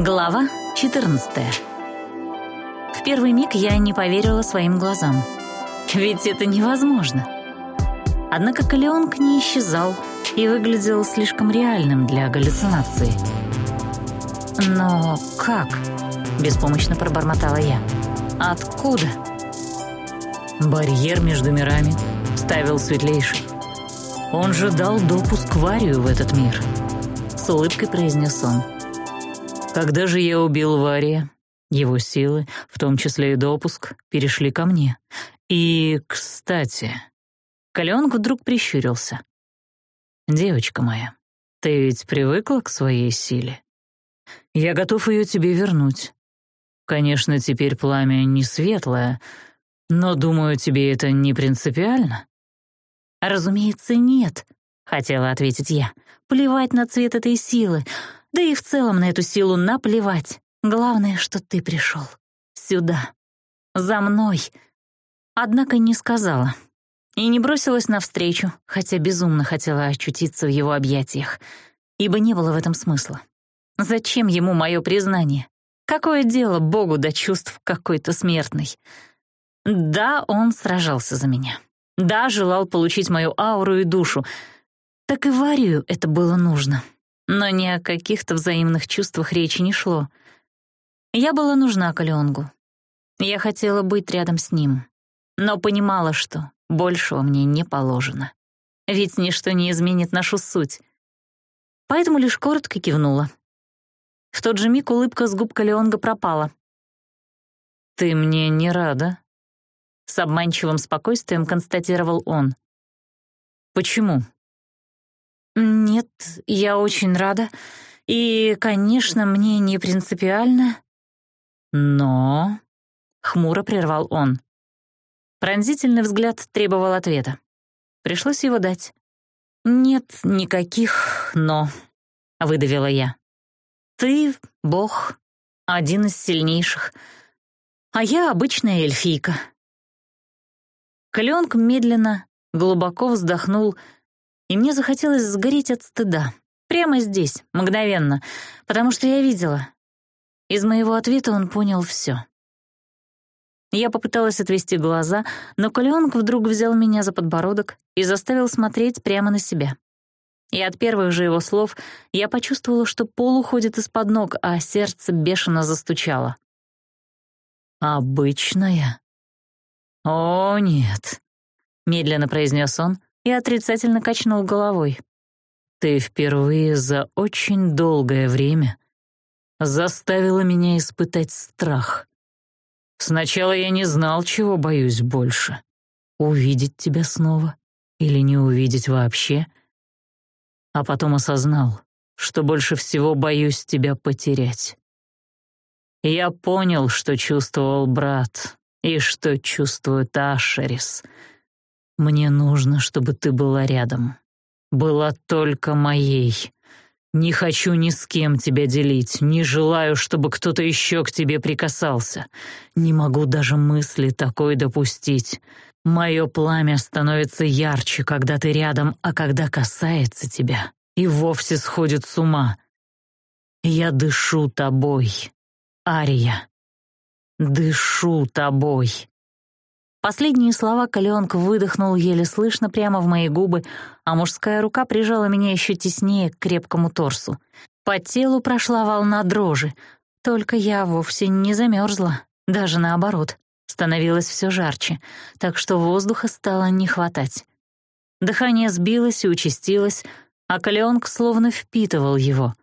Глава 14 В первый миг я не поверила своим глазам. Ведь это невозможно. Однако Калеонг не исчезал и выглядел слишком реальным для галлюцинации. «Но как?» — беспомощно пробормотала я. «Откуда?» «Барьер между мирами», — ставил Светлейший. «Он же дал допуск Варию в этот мир», — с улыбкой произнес он. Когда же я убил Вария, его силы, в том числе и допуск, перешли ко мне. И, кстати, Каленг вдруг прищурился. «Девочка моя, ты ведь привыкла к своей силе? Я готов ее тебе вернуть. Конечно, теперь пламя не светлое, но, думаю, тебе это не принципиально?» «Разумеется, нет», — хотела ответить я. «Плевать на цвет этой силы. Да и в целом на эту силу наплевать. Главное, что ты пришел. Сюда. За мной. Однако не сказала. И не бросилась навстречу, хотя безумно хотела очутиться в его объятиях, ибо не было в этом смысла. Зачем ему мое признание? Какое дело Богу до чувств какой-то смертной? Да, он сражался за меня. Да, желал получить мою ауру и душу. Так и Варию это было нужно но ни о каких-то взаимных чувствах речи не шло. Я была нужна Калеонгу. Я хотела быть рядом с ним, но понимала, что большего мне не положено. Ведь ничто не изменит нашу суть. Поэтому лишь коротко кивнула. В тот же миг улыбка с губ Калеонга пропала. «Ты мне не рада?» С обманчивым спокойствием констатировал он. «Почему?» «Нет, я очень рада. И, конечно, мне не принципиально». «Но...» — хмуро прервал он. Пронзительный взгляд требовал ответа. Пришлось его дать. «Нет никаких «но», — выдавила я. «Ты — бог, один из сильнейших, а я обычная эльфийка». Кленк медленно, глубоко вздохнул, — и мне захотелось сгореть от стыда. Прямо здесь, мгновенно, потому что я видела. Из моего ответа он понял все. Я попыталась отвести глаза, но Калеонг вдруг взял меня за подбородок и заставил смотреть прямо на себя. И от первых же его слов я почувствовала, что пол уходит из-под ног, а сердце бешено застучало. «Обычная?» «О, нет», — медленно произнес он, и отрицательно качнул головой. «Ты впервые за очень долгое время заставила меня испытать страх. Сначала я не знал, чего боюсь больше — увидеть тебя снова или не увидеть вообще, а потом осознал, что больше всего боюсь тебя потерять. Я понял, что чувствовал брат и что чувствует Ашерис — мне нужно, чтобы ты была рядом. Была только моей. Не хочу ни с кем тебя делить, не желаю, чтобы кто-то еще к тебе прикасался. Не могу даже мысли такой допустить. Мое пламя становится ярче, когда ты рядом, а когда касается тебя, и вовсе сходит с ума. Я дышу тобой, Ария. Дышу тобой. Последние слова Калеонг выдохнул еле слышно прямо в мои губы, а мужская рука прижала меня еще теснее к крепкому торсу. По телу прошла волна дрожи, только я вовсе не замерзла, даже наоборот, становилось все жарче, так что воздуха стало не хватать. Дыхание сбилось и участилось, а Калеонг словно впитывал его.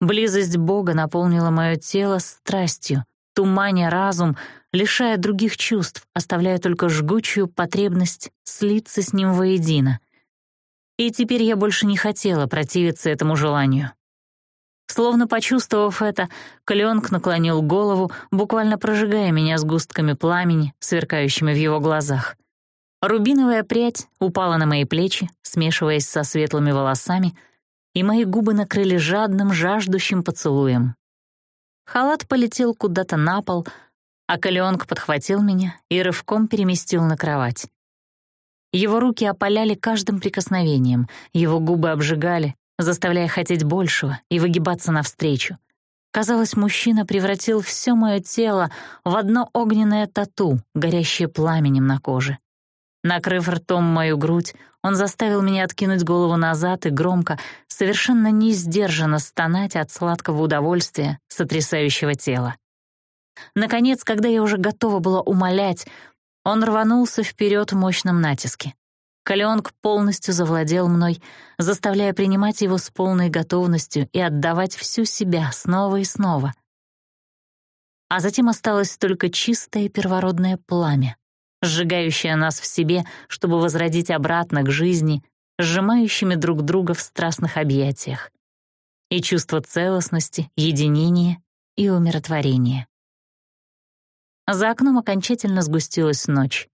Близость Бога наполнила мое тело страстью, туманя разум, лишая других чувств, оставляя только жгучую потребность слиться с ним воедино. И теперь я больше не хотела противиться этому желанию. Словно почувствовав это, Кленк наклонил голову, буквально прожигая меня сгустками пламени, сверкающими в его глазах. Рубиновая прядь упала на мои плечи, смешиваясь со светлыми волосами, и мои губы накрыли жадным, жаждущим поцелуем. Халат полетел куда-то на пол, а Калеонг подхватил меня и рывком переместил на кровать. Его руки опаляли каждым прикосновением, его губы обжигали, заставляя хотеть большего и выгибаться навстречу. Казалось, мужчина превратил все мое тело в одно огненное тату, горящее пламенем на коже. Накрыв ртом мою грудь, он заставил меня откинуть голову назад и громко, совершенно неиздержанно стонать от сладкого удовольствия, сотрясающего тела. Наконец, когда я уже готова была умолять, он рванулся вперед в мощном натиске. Калеонг полностью завладел мной, заставляя принимать его с полной готовностью и отдавать всю себя снова и снова. А затем осталось только чистое первородное пламя — сжигающая нас в себе, чтобы возродить обратно к жизни, сжимающими друг друга в страстных объятиях. И чувство целостности, единения и умиротворения. За окном окончательно сгустилась ночь.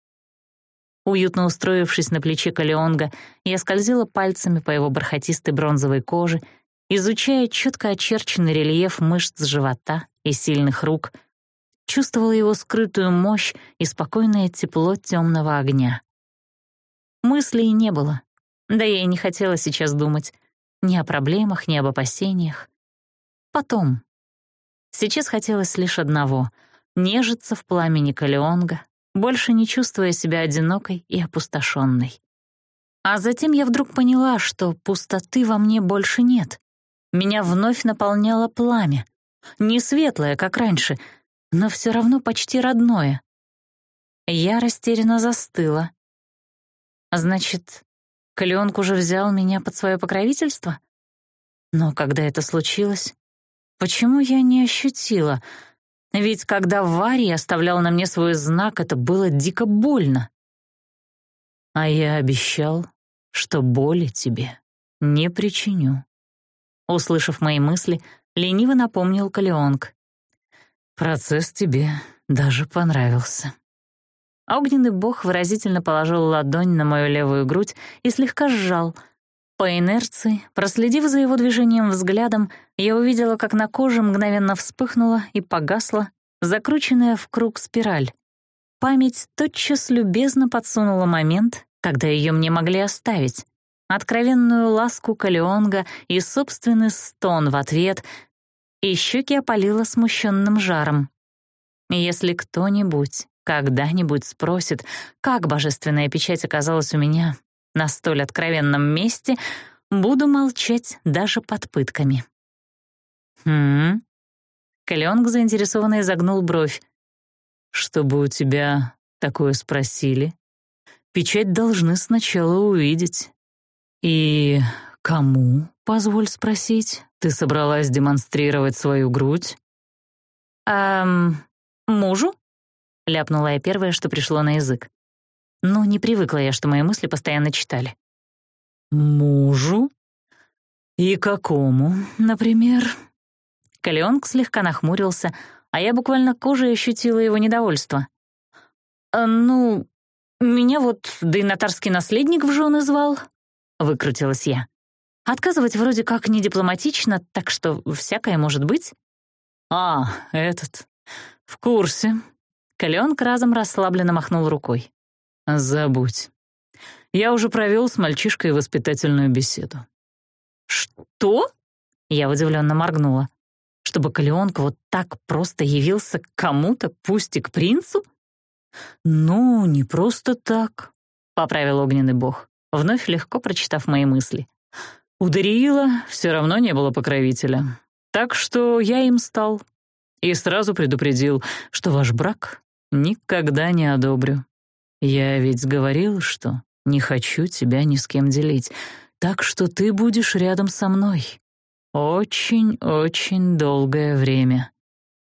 Уютно устроившись на плече Калеонга, я скользила пальцами по его бархатистой бронзовой коже, изучая четко очерченный рельеф мышц живота и сильных рук — чувствовала его скрытую мощь и спокойное тепло темного огня. Мыслей не было, да я и не хотела сейчас думать ни о проблемах, ни об опасениях. Потом. Сейчас хотелось лишь одного — нежиться в пламени Калеонга, больше не чувствуя себя одинокой и опустошенной. А затем я вдруг поняла, что пустоты во мне больше нет. Меня вновь наполняло пламя. Не светлое, как раньше, но все равно почти родное. Я растерянно застыла. Значит, Кленк уже взял меня под свое покровительство? Но когда это случилось, почему я не ощутила? Ведь когда Варий оставлял на мне свой знак, это было дико больно. А я обещал, что боли тебе не причиню. Услышав мои мысли, лениво напомнил Калеонг. Процесс тебе даже понравился. Огненный бог выразительно положил ладонь на мою левую грудь и слегка сжал. По инерции, проследив за его движением взглядом, я увидела, как на коже мгновенно вспыхнула и погасла закрученная в круг спираль. Память тотчас любезно подсунула момент, когда ее мне могли оставить. Откровенную ласку Калионга и собственный стон в ответ и щеки опалило смущенным жаром. Если кто-нибудь когда-нибудь спросит, как божественная печать оказалась у меня на столь откровенном месте, буду молчать даже под пытками. «Хм?» Калёнг заинтересованно изогнул бровь. «Чтобы у тебя такое спросили, печать должны сначала увидеть. И кому?» позволь спросить. Ты собралась демонстрировать свою грудь? Эм, мужу? Ляпнула я первое, что пришло на язык. Но ну, не привыкла я, что мои мысли постоянно читали. Мужу? И какому, например? Калеонг слегка нахмурился, а я буквально кожей ощутила его недовольство. «Э, «Ну, меня вот дейнатарский наследник в жены звал», — выкрутилась я. Отказывать вроде как не дипломатично, так что всякое может быть. «А, этот. В курсе». Каленк разом расслабленно махнул рукой. «Забудь. Я уже провел с мальчишкой воспитательную беседу». «Что?» — я удивленно моргнула. «Чтобы Каленк вот так просто явился к кому-то, пусть и к принцу?» «Ну, не просто так», — поправил огненный бог, вновь легко прочитав мои мысли. У Дариила все равно не было покровителя. Так что я им стал. И сразу предупредил, что ваш брак никогда не одобрю. Я ведь говорил, что не хочу тебя ни с кем делить, так что ты будешь рядом со мной. Очень-очень долгое время.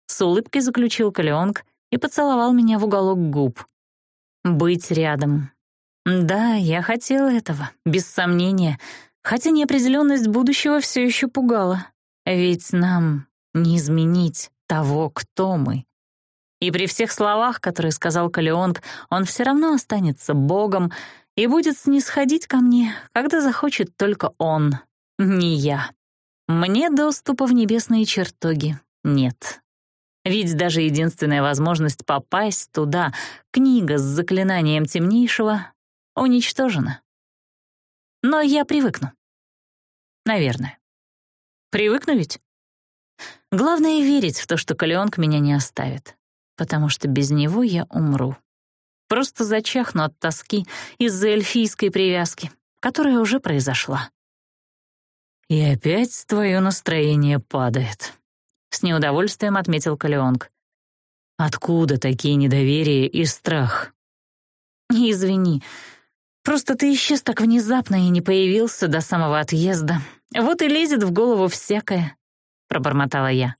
С улыбкой заключил Калеонг и поцеловал меня в уголок губ. Быть рядом. Да, я хотел этого, без сомнения — Хотя неопределенность будущего все еще пугала. Ведь нам не изменить того, кто мы. И при всех словах, которые сказал Калеонг, он все равно останется богом и будет снисходить ко мне, когда захочет только он, не я. Мне доступа в небесные чертоги нет. Ведь даже единственная возможность попасть туда, книга с заклинанием темнейшего, уничтожена. Но я привыкну. Наверное. Привыкну ведь? Главное — верить в то, что Калеонг меня не оставит, потому что без него я умру. Просто зачахну от тоски из-за эльфийской привязки, которая уже произошла. «И опять твое настроение падает», — с неудовольствием отметил Калеонг. «Откуда такие недоверие и страх?» «Извини, просто ты исчез так внезапно и не появился до самого отъезда», вот и лезет в голову всякое», — пробормотала я.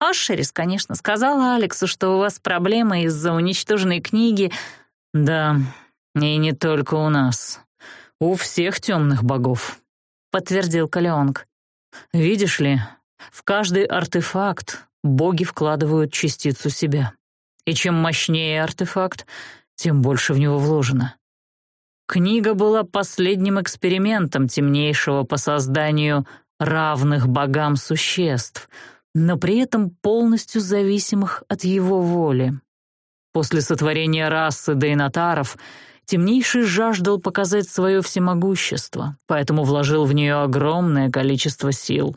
Ашерис, конечно, сказала Алексу, что у вас проблемы из-за уничтоженной книги. Да, и не только у нас. У всех темных богов, подтвердил Калеонг. Видишь ли, в каждый артефакт боги вкладывают частицу себя. И чем мощнее артефакт, тем больше в него вложено. Книга была последним экспериментом темнейшего по созданию равных богам существ, но при этом полностью зависимых от его воли. После сотворения расы дейнатаров темнейший жаждал показать свое всемогущество, поэтому вложил в нее огромное количество сил.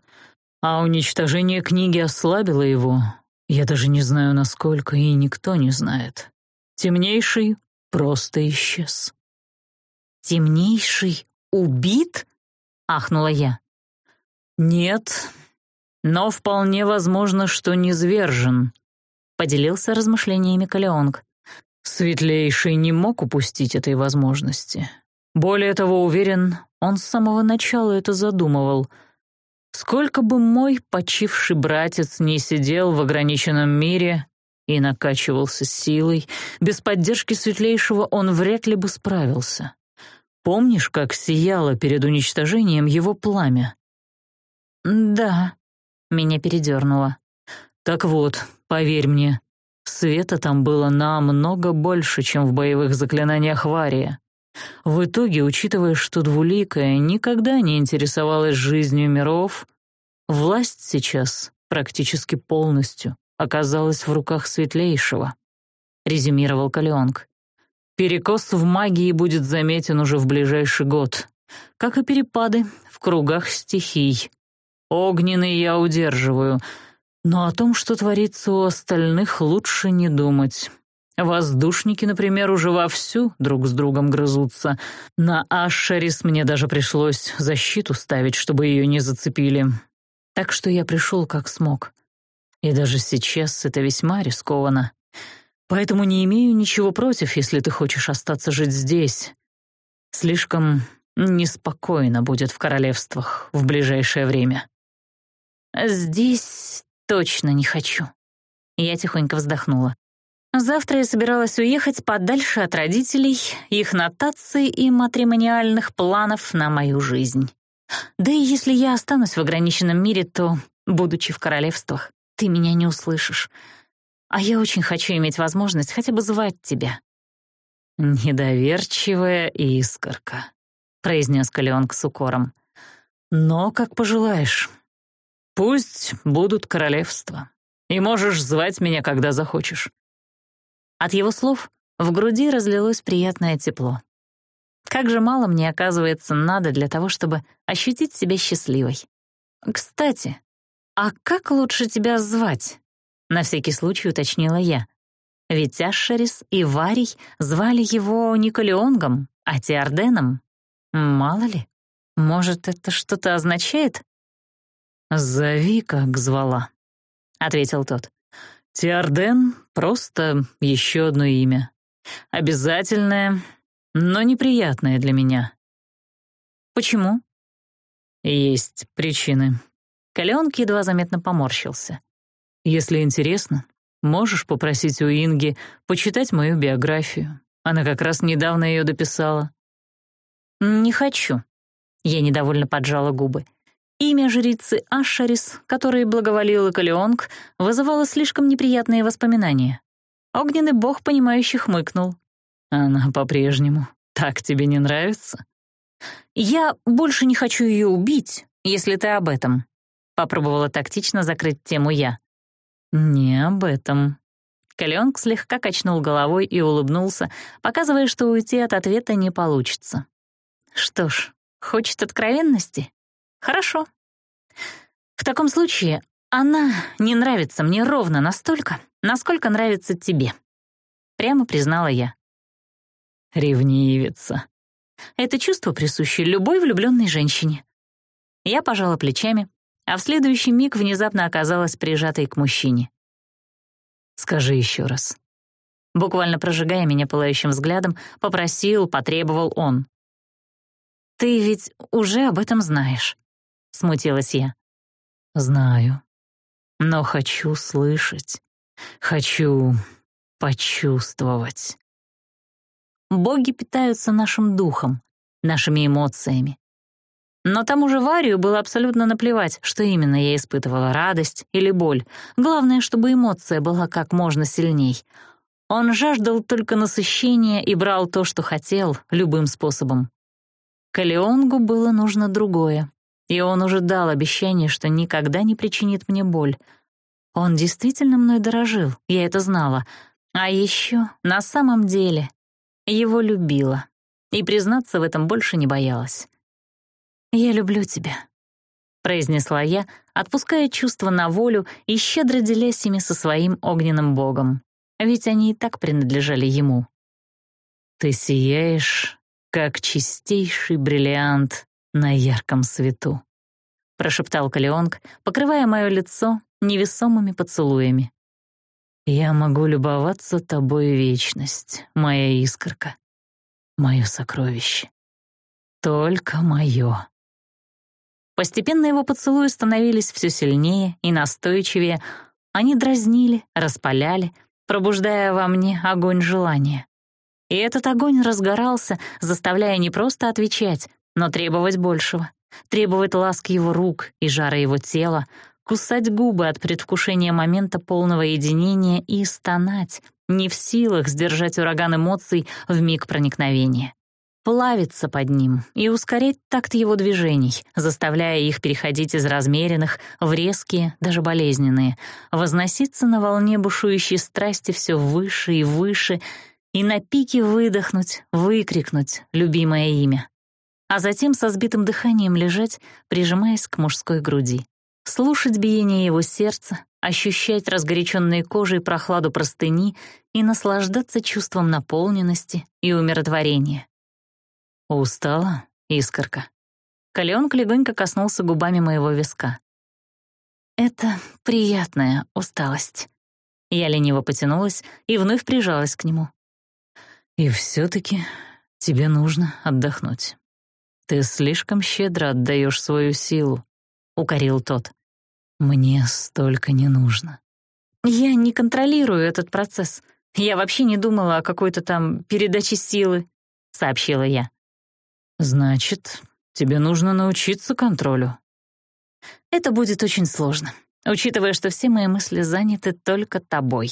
А уничтожение книги ослабило его. Я даже не знаю, насколько, и никто не знает. Темнейший просто исчез. «Темнейший убит?» — ахнула я. «Нет, но вполне возможно, что низвержен», — поделился размышлениями Калеонг. «Светлейший не мог упустить этой возможности. Более того, уверен, он с самого начала это задумывал. Сколько бы мой почивший братец не сидел в ограниченном мире и накачивался силой, без поддержки светлейшего он вряд ли бы справился. Помнишь, как сияло перед уничтожением его пламя?» «Да», — меня передернуло. «Так вот, поверь мне, света там было намного больше, чем в боевых заклинаниях Вария. В итоге, учитывая, что Двуликая никогда не интересовалась жизнью миров, власть сейчас практически полностью оказалась в руках Светлейшего», — резюмировал Калеонг. Перекос в магии будет заметен уже в ближайший год, как и перепады в кругах стихий. Огненный я удерживаю, но о том, что творится у остальных, лучше не думать. Воздушники, например, уже вовсю друг с другом грызутся. На Ашерис мне даже пришлось защиту ставить, чтобы ее не зацепили. Так что я пришел как смог. И даже сейчас это весьма рискованно. Поэтому не имею ничего против, если ты хочешь остаться жить здесь. Слишком неспокойно будет в королевствах в ближайшее время. Здесь точно не хочу. Я тихонько вздохнула. Завтра я собиралась уехать подальше от родителей, их нотаций и матримониальных планов на мою жизнь. Да и если я останусь в ограниченном мире, то, будучи в королевствах, ты меня не услышишь а я очень хочу иметь возможность хотя бы звать тебя». «Недоверчивая искорка», — произнес Калеонг с укором. «Но как пожелаешь. Пусть будут королевства, и можешь звать меня, когда захочешь». От его слов в груди разлилось приятное тепло. Как же мало мне, оказывается, надо для того, чтобы ощутить себя счастливой. «Кстати, а как лучше тебя звать?» На всякий случай уточнила я. Ведь Ашерис и Варий звали его Николеонгом, а Теорденом. Мало ли, может, это что-то означает? «Зови, как звала», — ответил тот. «Теорден — просто еще одно имя. Обязательное, но неприятное для меня». «Почему?» «Есть причины». Каленки едва заметно поморщился. Если интересно, можешь попросить у Инги почитать мою биографию. Она как раз недавно ее дописала». «Не хочу», — я недовольно поджала губы. Имя жрицы Ашарис, которой благоволил Калеонг, вызывало слишком неприятные воспоминания. Огненный бог, понимающий, хмыкнул. «Она по-прежнему так тебе не нравится?» «Я больше не хочу ее убить, если ты об этом», — попробовала тактично закрыть тему я. «Не об этом». Каленк слегка качнул головой и улыбнулся, показывая, что уйти от ответа не получится. «Что ж, хочет откровенности? Хорошо. В таком случае она не нравится мне ровно настолько, насколько нравится тебе», — прямо признала я. «Ревнивица». Это чувство присуще любой влюбленной женщине. Я пожала плечами, а в следующий миг внезапно оказалась прижатой к мужчине. «Скажи еще раз». Буквально прожигая меня пылающим взглядом, попросил, потребовал он. «Ты ведь уже об этом знаешь», — смутилась я. «Знаю. Но хочу слышать. Хочу почувствовать». Боги питаются нашим духом, нашими эмоциями, но тому же Варию было абсолютно наплевать, что именно я испытывала, радость или боль. Главное, чтобы эмоция была как можно сильней. Он жаждал только насыщения и брал то, что хотел, любым способом. Калеонгу было нужно другое, и он уже дал обещание, что никогда не причинит мне боль. Он действительно мной дорожил, я это знала. А еще, на самом деле, его любила. И признаться в этом больше не боялась. «Я люблю тебя», — произнесла я, отпуская чувства на волю и щедро делясь ими со своим огненным богом, ведь они и так принадлежали ему. «Ты сияешь, как чистейший бриллиант на ярком свету», — прошептал Калеонг, покрывая мое лицо невесомыми поцелуями. «Я могу любоваться тобой вечность, моя искорка, мое сокровище, только мое». Постепенно его поцелуи становились все сильнее и настойчивее. Они дразнили, распаляли, пробуждая во мне огонь желания. И этот огонь разгорался, заставляя не просто отвечать, но требовать большего. Требовать ласк его рук и жара его тела, кусать губы от предвкушения момента полного единения и стонать, не в силах сдержать ураган эмоций в миг проникновения плавиться под ним и ускорять такт его движений, заставляя их переходить из размеренных в резкие, даже болезненные, возноситься на волне бушующей страсти все выше и выше и на пике выдохнуть, выкрикнуть любимое имя. А затем со сбитым дыханием лежать, прижимаясь к мужской груди. Слушать биение его сердца, ощущать разгоряченной кожей прохладу простыни и наслаждаться чувством наполненности и умиротворения. «Устала, искорка». Каленк легонько коснулся губами моего виска. «Это приятная усталость». Я лениво потянулась и вновь прижалась к нему. «И все-таки тебе нужно отдохнуть. Ты слишком щедро отдаешь свою силу», — укорил тот. «Мне столько не нужно». «Я не контролирую этот процесс. Я вообще не думала о какой-то там передаче силы», — сообщила я. «Значит, тебе нужно научиться контролю». «Это будет очень сложно, учитывая, что все мои мысли заняты только тобой».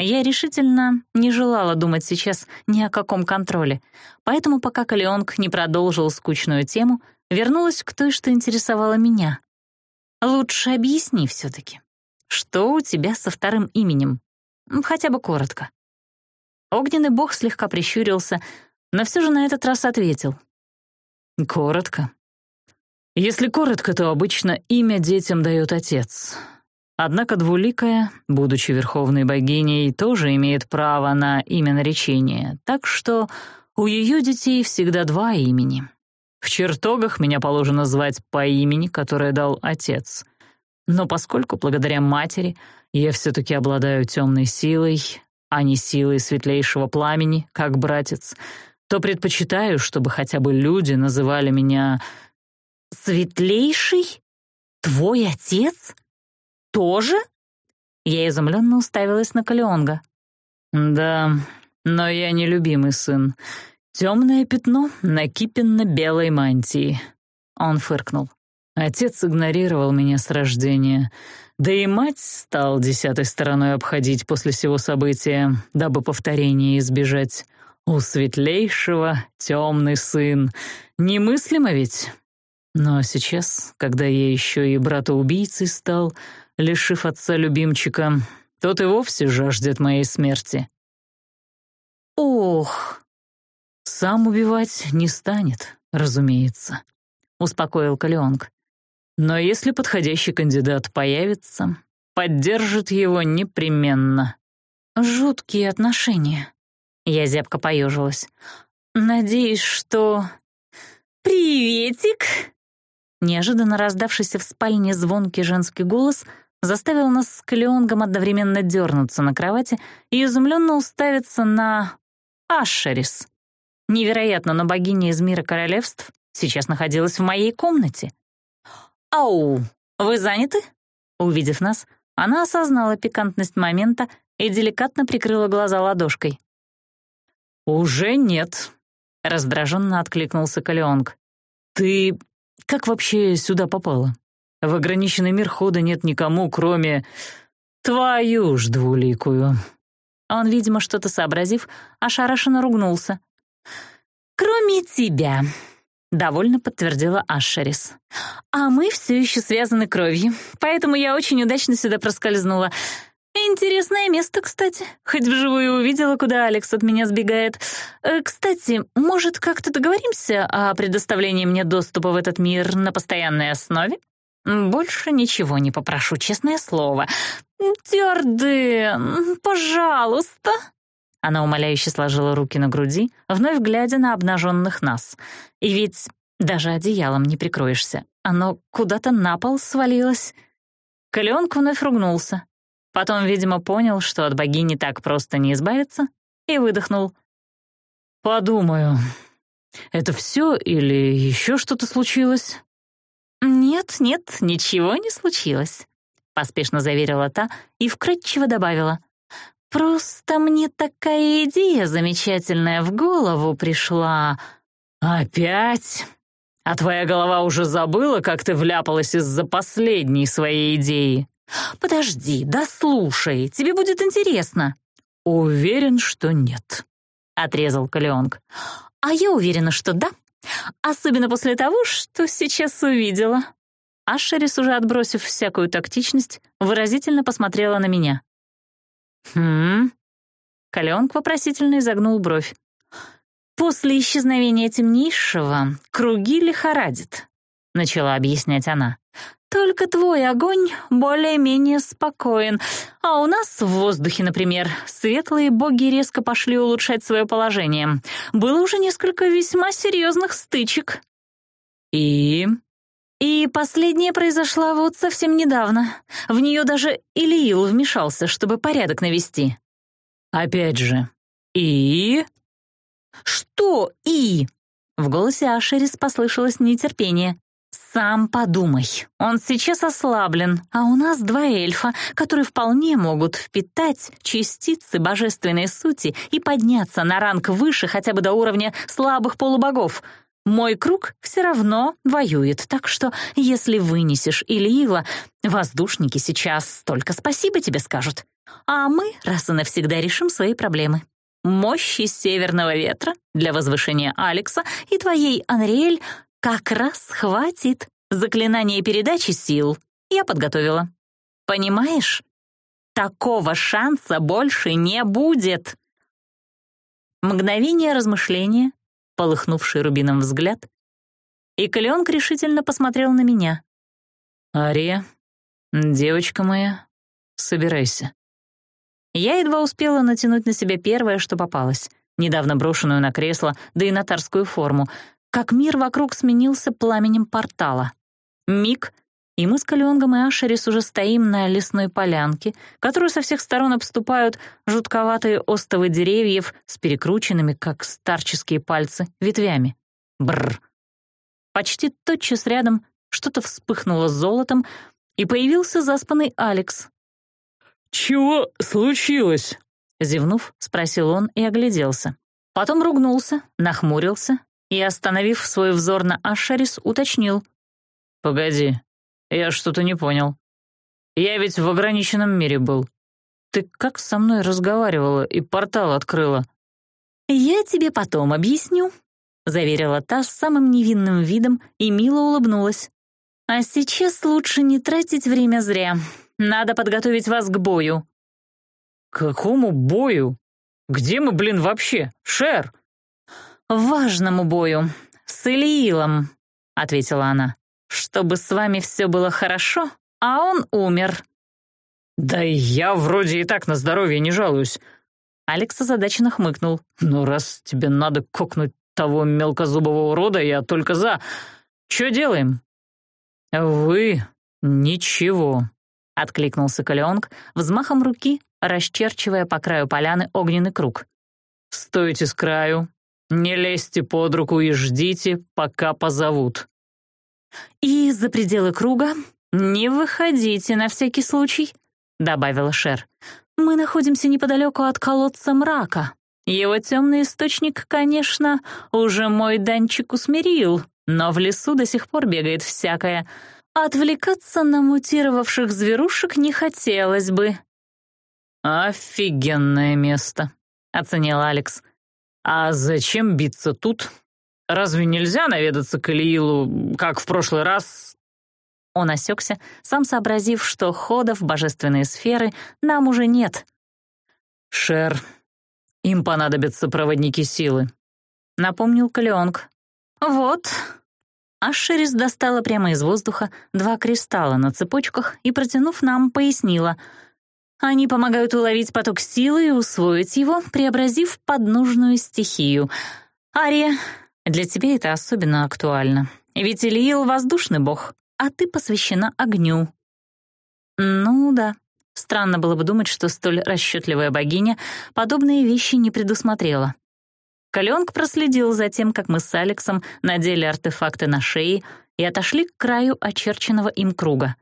Я решительно не желала думать сейчас ни о каком контроле, поэтому пока Калионг не продолжил скучную тему, вернулась к той, что интересовала меня. «Лучше объясни все таки что у тебя со вторым именем? Ну, хотя бы коротко». Огненный бог слегка прищурился, но все же на этот раз ответил. Коротко. Если коротко, то обычно имя детям дает отец. Однако Двуликая, будучи верховной богиней, тоже имеет право на имя наречения, так что у ее детей всегда два имени. В чертогах меня положено звать по имени, которое дал отец. Но поскольку благодаря матери я все-таки обладаю темной силой, а не силой светлейшего пламени, как братец — то предпочитаю, чтобы хотя бы люди называли меня... «Светлейший? Твой отец? Тоже?» Я изумленно уставилась на Калеонга. «Да, но я нелюбимый сын. Темное пятно на кипенно-белой мантии». Он фыркнул. Отец игнорировал меня с рождения. Да и мать стал десятой стороной обходить после всего события, дабы повторения избежать. У светлейшего темный сын. Немыслимо ведь? Но сейчас, когда я еще и брата убийцы стал, лишив отца любимчика, тот и вовсе жаждет моей смерти. Ох, сам убивать не станет, разумеется, успокоил Калеонг. Но если подходящий кандидат появится, поддержит его непременно. Жуткие отношения, я зябко поежилась. «Надеюсь, что...» «Приветик!» Неожиданно раздавшийся в спальне звонкий женский голос заставил нас с Клеонгом одновременно дернуться на кровати и изумленно уставиться на... Ашерис. Невероятно, но богиня из мира королевств сейчас находилась в моей комнате. «Ау, вы заняты?» Увидев нас, она осознала пикантность момента и деликатно прикрыла глаза ладошкой. «Уже нет», — раздраженно откликнулся Калеонг. «Ты как вообще сюда попала? В ограниченный мир хода нет никому, кроме... твою ж двуликую». Он, видимо, что-то сообразив, ошарашенно ругнулся. «Кроме тебя», — довольно подтвердила Ашерис. «А мы все еще связаны кровью, поэтому я очень удачно сюда проскользнула. «Интересное место, кстати. Хоть вживую увидела, куда Алекс от меня сбегает. Э, кстати, может, как-то договоримся о предоставлении мне доступа в этот мир на постоянной основе? Больше ничего не попрошу, честное слово. Тиарден, пожалуйста!» Она умоляюще сложила руки на груди, вновь глядя на обнаженных нас. «И ведь даже одеялом не прикроешься. Оно куда-то на пол свалилось». Каленк вновь ругнулся, Потом, видимо, понял, что от богини так просто не избавиться, и выдохнул. «Подумаю, это все или еще что-то случилось?» «Нет, нет, ничего не случилось», — поспешно заверила та и вкратчиво добавила. «Просто мне такая идея замечательная в голову пришла». «Опять? А твоя голова уже забыла, как ты вляпалась из-за последней своей идеи?» «Подожди, дослушай, тебе будет интересно». «Уверен, что нет», — отрезал Калеонг. «А я уверена, что да. Особенно после того, что сейчас увидела». Ашерис, уже отбросив всякую тактичность, выразительно посмотрела на меня. «Хм...» Калеонг вопросительно изогнул бровь. «После исчезновения темнейшего круги лихорадит», — начала объяснять она. Только твой огонь более-менее спокоен, а у нас в воздухе, например, светлые боги резко пошли улучшать свое положение. Было уже несколько весьма серьезных стычек. И... И последнее произошло вот совсем недавно. В нее даже Ильил вмешался, чтобы порядок навести. Опять же. И... Что «и»? В голосе Ашерис послышалось нетерпение. «Сам подумай, он сейчас ослаблен, а у нас два эльфа, которые вполне могут впитать частицы божественной сути и подняться на ранг выше хотя бы до уровня слабых полубогов. Мой круг все равно воюет, так что если вынесешь Ильила, воздушники сейчас только спасибо тебе скажут. А мы раз и навсегда решим свои проблемы. Мощи северного ветра для возвышения Алекса и твоей Анриэль «Как раз хватит. Заклинание передачи сил я подготовила. Понимаешь? Такого шанса больше не будет!» Мгновение размышления, полыхнувший рубином взгляд, и Каленк решительно посмотрел на меня. «Ария, девочка моя, собирайся». Я едва успела натянуть на себя первое, что попалось, недавно брошенную на кресло, да и нотарскую форму — как мир вокруг сменился пламенем портала. Миг, и мы с Калионгом и Ашерис уже стоим на лесной полянке, которую со всех сторон обступают жутковатые остовы деревьев с перекрученными, как старческие пальцы, ветвями. Бррр. Почти тотчас рядом что-то вспыхнуло золотом, и появился заспанный Алекс. «Чего случилось?» Зевнув, спросил он и огляделся. Потом ругнулся, нахмурился, и, остановив свой взор на Ашарис, уточнил. «Погоди, я что-то не понял. Я ведь в ограниченном мире был. Ты как со мной разговаривала и портал открыла?» «Я тебе потом объясню», — заверила та с самым невинным видом и мило улыбнулась. «А сейчас лучше не тратить время зря. Надо подготовить вас к бою». К «Какому бою? Где мы, блин, вообще? Шер!» важному бою, с Илиилом», — ответила она. «Чтобы с вами все было хорошо, а он умер». «Да я вроде и так на здоровье не жалуюсь». Алекс озадаченно хмыкнул. «Ну, раз тебе надо кокнуть того мелкозубого урода, я только за. Чё делаем?» «Вы ничего», — откликнулся Калеонг, взмахом руки, расчерчивая по краю поляны огненный круг. «Стойте с краю, не лезьте под руку и ждите, пока позовут. И за пределы круга не выходите на всякий случай, добавила Шер. Мы находимся неподалеку от колодца мрака. Его темный источник, конечно, уже мой данчик усмирил, но в лесу до сих пор бегает всякое. Отвлекаться на мутировавших зверушек не хотелось бы. «Офигенное место», — оценил Алекс. А зачем биться тут? Разве нельзя наведаться к Ильилу, как в прошлый раз? Он осекся, сам сообразив, что хода в божественные сферы нам уже нет. Шер, им понадобятся проводники силы, напомнил Калеонг. Вот. А Ашерис достала прямо из воздуха два кристалла на цепочках и, протянув нам, пояснила — они помогают уловить поток силы и усвоить его, преобразив под нужную стихию. Ария, для тебя это особенно актуально. Ведь Ильил — воздушный бог, а ты посвящена огню. Ну да, странно было бы думать, что столь расчетливая богиня подобные вещи не предусмотрела. Каленг проследил за тем, как мы с Алексом надели артефакты на шеи и отошли к краю очерченного им круга.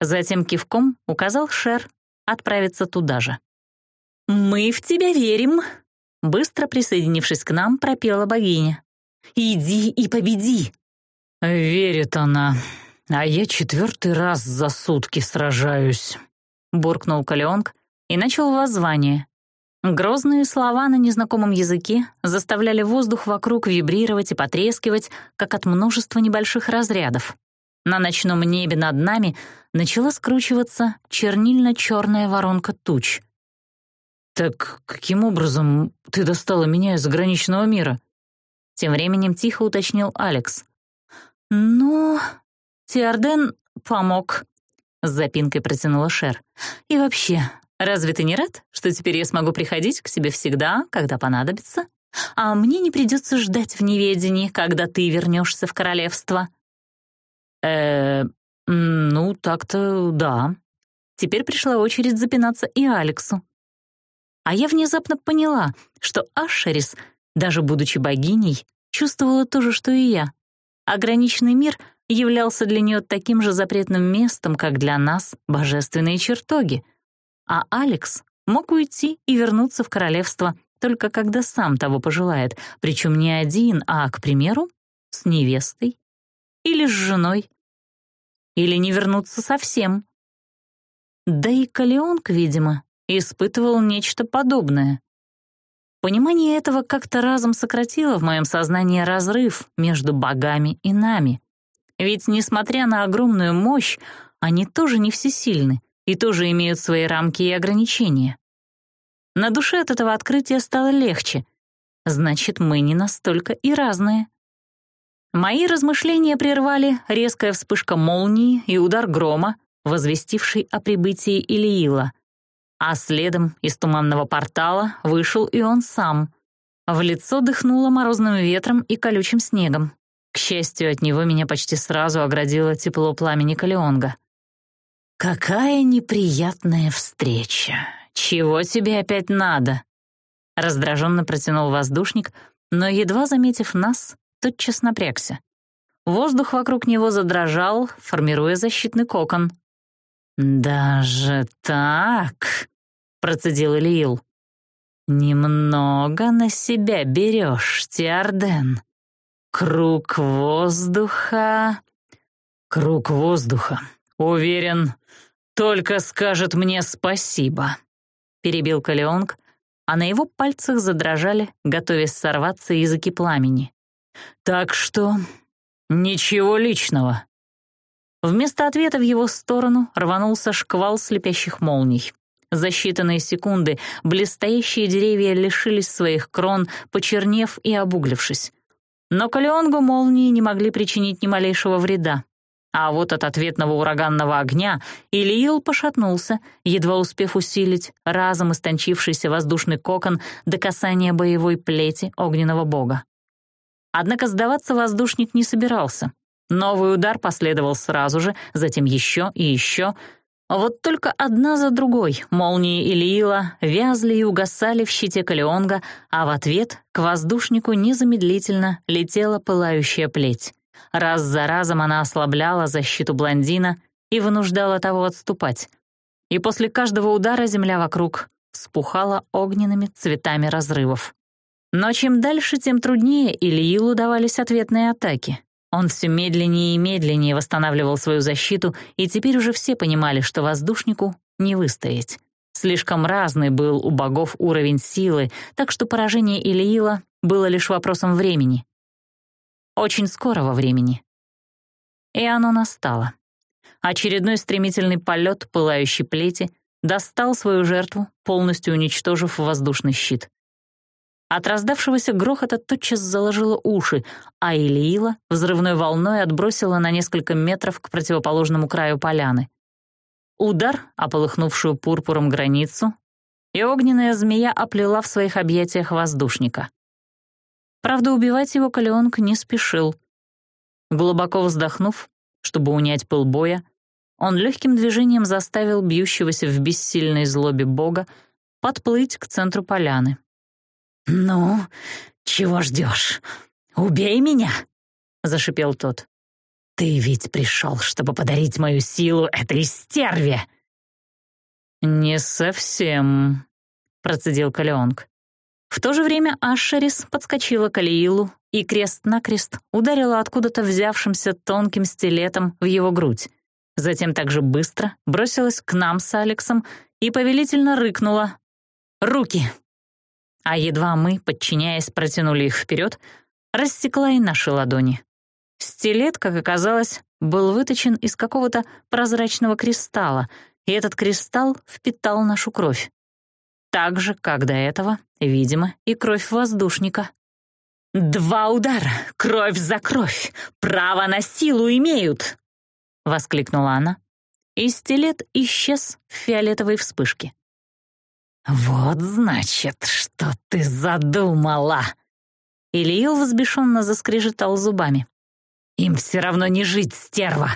Затем кивком указал Шер отправиться туда же. «Мы в тебя верим!» Быстро присоединившись к нам, пропела богиня. «Иди и победи!» «Верит она, а я четвертый раз за сутки сражаюсь», — буркнул Калеонг и начал воззвание. Грозные слова на незнакомом языке заставляли воздух вокруг вибрировать и потрескивать, как от множества небольших разрядов. На ночном небе над нами начала скручиваться чернильно-черная воронка туч. «Так каким образом ты достала меня из заграничного мира?» Тем временем тихо уточнил Алекс. «Ну, Тиарден помог», — с запинкой протянула Шер. «И вообще, разве ты не рад, что теперь я смогу приходить к тебе всегда, когда понадобится? А мне не придется ждать в неведении, когда ты вернешься в королевство» э ну, так-то да». Теперь пришла очередь запинаться и Алексу. А я внезапно поняла, что Ашерис, даже будучи богиней, чувствовала то же, что и я. Ограниченный мир являлся для нее таким же запретным местом, как для нас божественные чертоги. А Алекс мог уйти и вернуться в королевство только когда сам того пожелает, причем не один, а, к примеру, с невестой или с женой, или не вернуться совсем. Да и Калеонг, видимо, испытывал нечто подобное. Понимание этого как-то разом сократило в моем сознании разрыв между богами и нами. Ведь, несмотря на огромную мощь, они тоже не всесильны и тоже имеют свои рамки и ограничения. На душе от этого открытия стало легче. Значит, мы не настолько и разные. Мои размышления прервали резкая вспышка молнии и удар грома, возвестивший о прибытии Илиила. А следом из туманного портала вышел и он сам. В лицо дыхнуло морозным ветром и колючим снегом. К счастью, от него меня почти сразу оградило тепло пламени Калеонга. «Какая неприятная встреча! Чего тебе опять надо?» Раздраженно протянул воздушник, но, едва заметив нас, тотчас напрягся. Воздух вокруг него задрожал, формируя защитный кокон. «Даже так?» — процедил Ильил. «Немного на себя берешь, Тиарден. Круг воздуха...» «Круг воздуха. Уверен, только скажет мне спасибо», — перебил Калеонг, а на его пальцах задрожали, готовясь сорваться языки пламени. Так что ничего личного». Вместо ответа в его сторону рванулся шквал слепящих молний. За считанные секунды блестящие деревья лишились своих крон, почернев и обуглившись. Но Калеонгу молнии не могли причинить ни малейшего вреда. А вот от ответного ураганного огня Ильил пошатнулся, едва успев усилить разом истончившийся воздушный кокон до касания боевой плети огненного бога. Однако сдаваться воздушник не собирался. Новый удар последовал сразу же, затем еще и еще. Вот только одна за другой молнии Илиила вязли и угасали в щите Калеонга, а в ответ к воздушнику незамедлительно летела пылающая плеть. Раз за разом она ослабляла защиту блондина и вынуждала того отступать. И после каждого удара земля вокруг вспухала огненными цветами разрывов. Но чем дальше, тем труднее Ильилу давались ответные атаки. Он все медленнее и медленнее восстанавливал свою защиту, и теперь уже все понимали, что воздушнику не выстоять. Слишком разный был у богов уровень силы, так что поражение Ильила было лишь вопросом времени. Очень скорого времени. И оно настало. Очередной стремительный полет пылающей плети достал свою жертву, полностью уничтожив воздушный щит. От раздавшегося грохота тотчас заложила уши, а Илиила взрывной волной отбросила на несколько метров к противоположному краю поляны. Удар, ополыхнувшую пурпуром границу, и огненная змея оплела в своих объятиях воздушника. Правда, убивать его Калеонг не спешил. Глубоко вздохнув, чтобы унять пыл боя, он легким движением заставил бьющегося в бессильной злобе бога подплыть к центру поляны. «Ну, чего ждешь? Убей меня!» — зашипел тот. «Ты ведь пришел, чтобы подарить мою силу этой стерве!» «Не совсем», — процедил Калеонг. В то же время Ашерис подскочила к Алиилу и крест-накрест ударила откуда-то взявшимся тонким стилетом в его грудь. Затем также быстро бросилась к нам с Алексом и повелительно рыкнула. «Руки! а едва мы, подчиняясь, протянули их вперед, рассекла и наши ладони. Стилет, как оказалось, был выточен из какого-то прозрачного кристалла, и этот кристалл впитал нашу кровь. Так же, как до этого, видимо, и кровь воздушника. «Два удара! Кровь за кровь! Право на силу имеют!» — воскликнула она, и стилет исчез в фиолетовой вспышке. «Вот значит, что ты задумала!» Ильёвс Взбешенно заскрежетал зубами. «Им все равно не жить, стерва!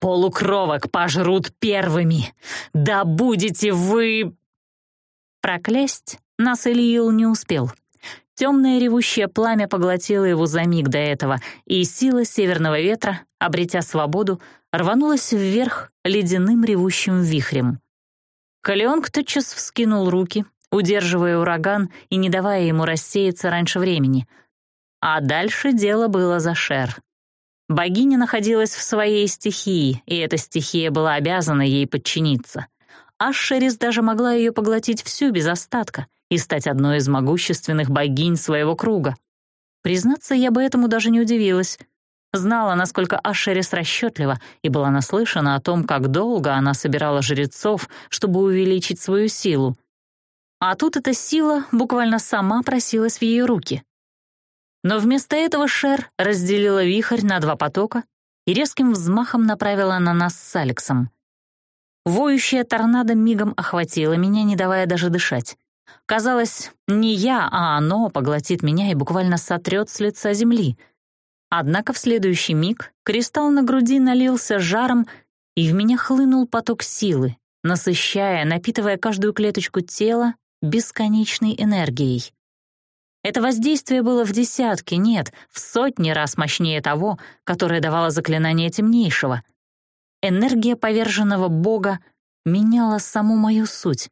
Полукровок пожрут первыми! Да будете вы...» Проклясть нас Ильил не успел. Темное ревущее пламя поглотило его за миг до этого, и сила северного ветра, обретя свободу, рванулась вверх ледяным ревущим вихрем. Калеонг тотчас вскинул руки, удерживая ураган и не давая ему рассеяться раньше времени. А дальше дело было за Шер. Богиня находилась в своей стихии, и эта стихия была обязана ей подчиниться. Ашерис даже могла ее поглотить всю без остатка и стать одной из могущественных богинь своего круга. Признаться, я бы этому даже не удивилась — знала, насколько Ашерис расчетлива, и была наслышана о том, как долго она собирала жрецов, чтобы увеличить свою силу. А тут эта сила буквально сама просилась в ее руки. Но вместо этого Шер разделила вихрь на два потока и резким взмахом направила на нас с Алексом. Воющая торнадо мигом охватила меня, не давая даже дышать. Казалось, не я, а оно поглотит меня и буквально сотрет с лица земли — Однако в следующий миг кристалл на груди налился жаром, и в меня хлынул поток силы, насыщая, напитывая каждую клеточку тела бесконечной энергией. Это воздействие было в десятки, нет, в сотни раз мощнее того, которое давало заклинание темнейшего. Энергия поверженного бога меняла саму мою суть.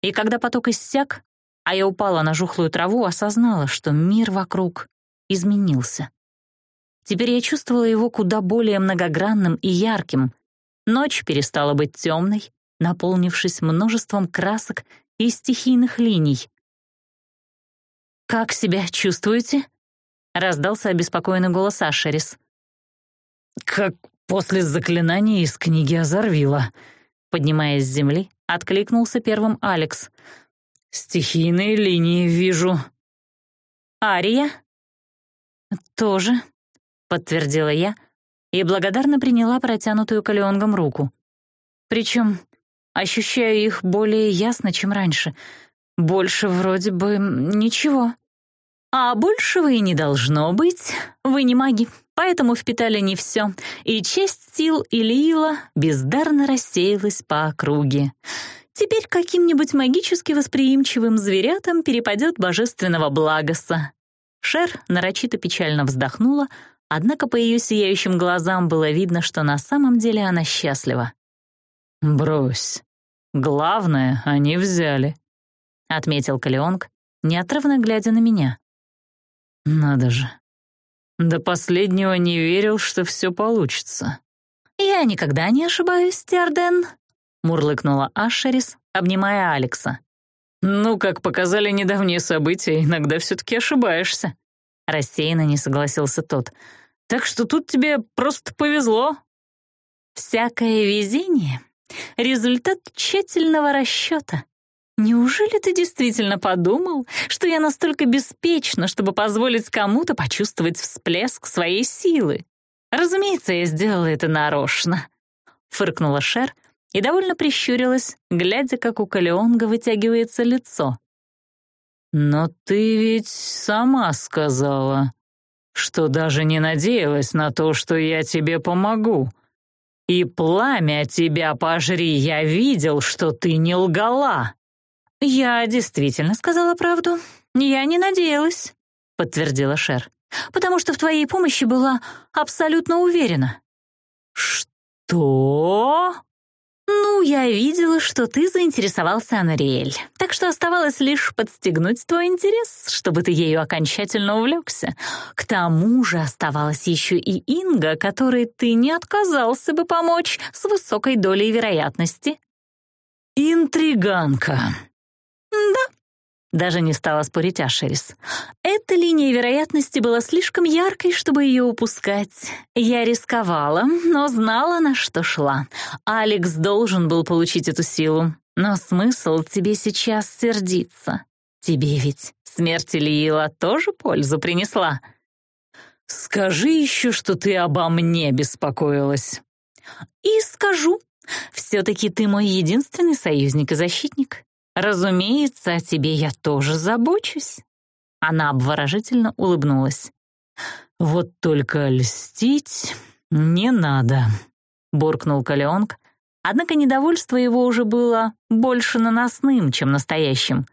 И когда поток иссяк, а я упала на жухлую траву, осознала, что мир вокруг изменился. Теперь я чувствовала его куда более многогранным и ярким. Ночь перестала быть темной, наполнившись множеством красок и стихийных линий. «Как себя чувствуете?» — раздался обеспокоенный голос Ашерис. «Как после заклинания из книги Озорвила», — поднимаясь с земли, откликнулся первым Алекс. «Стихийные линии вижу». «Ария?» «Тоже подтвердила я и благодарно приняла протянутую Калеонгом руку. Причем ощущаю их более ясно, чем раньше. Больше вроде бы ничего. А большего и не должно быть. Вы не маги, поэтому впитали не все. И честь сил Илиила бездарно рассеялась по округе. Теперь каким-нибудь магически восприимчивым зверятам перепадет божественного благоса. Шер нарочито печально вздохнула, Однако по ее сияющим глазам было видно, что на самом деле она счастлива. «Брось. Главное, они взяли», — отметил Калеонг, неотрывно глядя на меня. «Надо же. До последнего не верил, что все получится». «Я никогда не ошибаюсь, Тиарден», — мурлыкнула Ашерис, обнимая Алекса. «Ну, как показали недавние события, иногда все таки ошибаешься», — рассеянно не согласился тот. Так что тут тебе просто повезло». «Всякое везение — результат тщательного расчета. Неужели ты действительно подумал, что я настолько беспечна, чтобы позволить кому-то почувствовать всплеск своей силы? Разумеется, я сделала это нарочно», — фыркнула Шер и довольно прищурилась, глядя, как у Калеонга вытягивается лицо. «Но ты ведь сама сказала», что даже не надеялась на то, что я тебе помогу. И пламя тебя пожри, я видел, что ты не лгала». «Я действительно сказала правду. Я не надеялась», — подтвердила Шер, «потому что в твоей помощи была абсолютно уверена». «Что?» «Ну, я видела, что ты заинтересовался, Анариэль, так что оставалось лишь подстегнуть твой интерес, чтобы ты ею окончательно увлекся. К тому же оставалась еще и Инга, которой ты не отказался бы помочь с высокой долей вероятности». «Интриганка». «Да, даже не стала спорить Ашерис. Эта линия вероятности была слишком яркой, чтобы ее упускать. Я рисковала, но знала, на что шла. Алекс должен был получить эту силу. Но смысл тебе сейчас сердиться? Тебе ведь смерть Ильила тоже пользу принесла. Скажи еще, что ты обо мне беспокоилась. И скажу. Все-таки ты мой единственный союзник и защитник. «Разумеется, о тебе я тоже забочусь». Она обворожительно улыбнулась. «Вот только льстить не надо», — буркнул Калеонг. Однако недовольство его уже было больше наносным, чем настоящим.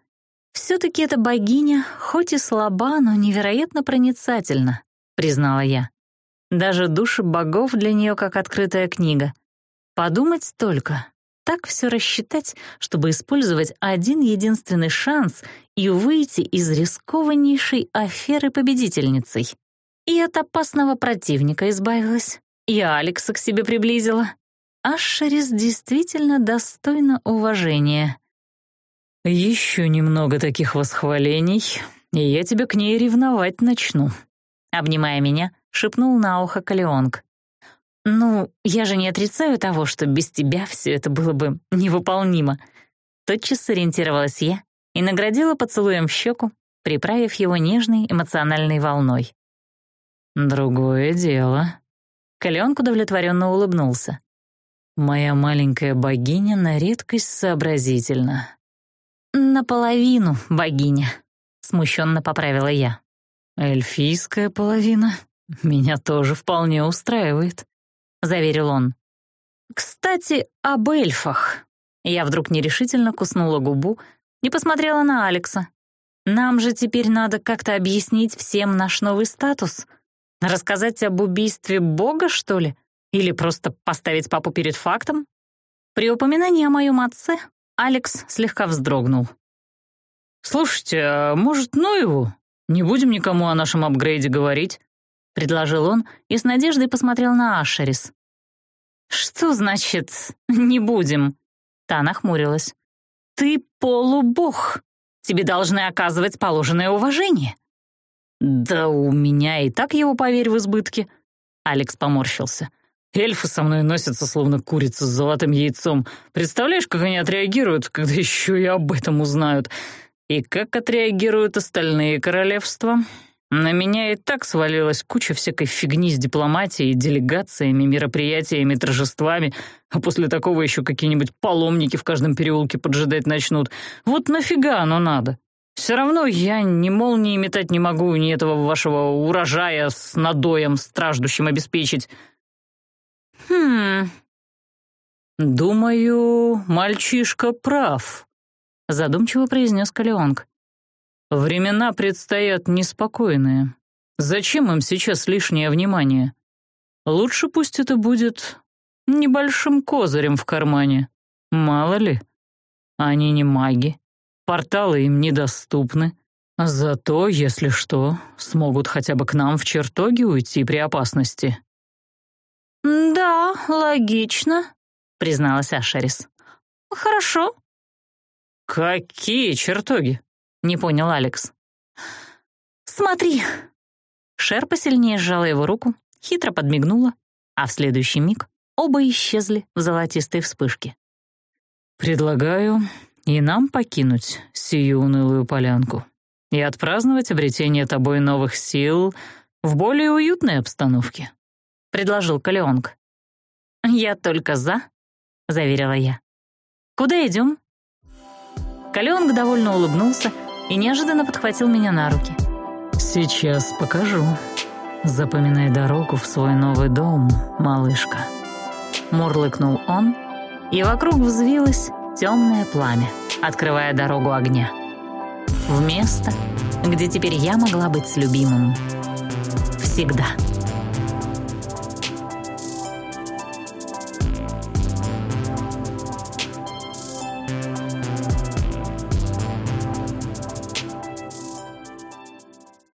«Все-таки эта богиня, хоть и слаба, но невероятно проницательна», — признала я. «Даже души богов для нее как открытая книга. Подумать только, так все рассчитать, чтобы использовать один единственный шанс и выйти из рискованнейшей аферы победительницей. И от опасного противника избавилась, и Алекса к себе приблизила. Ашерис действительно достойна уважения. «Еще немного таких восхвалений, и я тебя к ней ревновать начну», — обнимая меня, шепнул на ухо Калеонг. «Ну, я же не отрицаю того, что без тебя все это было бы невыполнимо». Тотчас сориентировалась я и наградила поцелуем в щеку, приправив его нежной эмоциональной волной. «Другое дело». Каленк удовлетворенно улыбнулся. «Моя маленькая богиня на редкость сообразительна». «Наполовину богиня», — смущенно поправила я. «Эльфийская половина меня тоже вполне устраивает», — заверил он. «Кстати, об эльфах». Я вдруг нерешительно куснула губу и посмотрела на Алекса. «Нам же теперь надо как-то объяснить всем наш новый статус. Рассказать об убийстве Бога, что ли? Или просто поставить папу перед фактом?» При упоминании о моем отце Алекс слегка вздрогнул. «Слушайте, а может, ну его? Не будем никому о нашем апгрейде говорить. — предложил он и с надеждой посмотрел на Ашерис. «Что значит «не будем»?» Та нахмурилась. «Ты полубог. Тебе должны оказывать положенное уважение». «Да у меня и так его, поверь, в избытке». Алекс поморщился. «Эльфы со мной носятся, словно курица с золотым яйцом. Представляешь, как они отреагируют, когда еще и об этом узнают? И как отреагируют остальные королевства?» На меня и так свалилась куча всякой фигни с дипломатией, делегациями, мероприятиями, торжествами, а после такого еще какие-нибудь паломники в каждом переулке поджидать начнут. Вот нафига оно надо? Все равно я ни молнии метать не могу, ни этого вашего урожая с надоем страждущим обеспечить. Хм... «Думаю, мальчишка прав», — задумчиво произнес Калеонг. Времена предстоят неспокойные. Зачем им сейчас лишнее внимание? Лучше пусть это будет небольшим козырем в кармане. Мало ли. Они не маги. Порталы им недоступны. Зато, если что, смогут хотя бы к нам в чертоги уйти при опасности. «Да, логично», — призналась Ашерис. «Хорошо». «Какие чертоги?» Не понял Алекс. «Смотри!» Шер посильнее сжала его руку, хитро подмигнула, а в следующий миг оба исчезли в золотистой вспышке. «Предлагаю и нам покинуть сию унылую полянку и отпраздновать обретение тобой новых сил в более уютной обстановке», — предложил Калеонг. «Я только за», — заверила я. «Куда идем?» Калеонг довольно улыбнулся, — и неожиданно подхватил меня на руки. «Сейчас покажу. Запоминай дорогу в свой новый дом, малышка». Мурлыкнул он, и вокруг взвилось темное пламя, открывая дорогу огня. В место, где теперь я могла быть с любимым. Всегда.